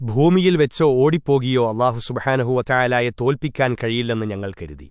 ഭൂമിയിൽ വെച്ചോ ഓടിപ്പോകിയോ അള്ളാഹു സുബഹാനഹുവറ്റായാലായെ തോൽപ്പിക്കാൻ കഴിയില്ലെന്ന് ഞങ്ങൾ കരുതി.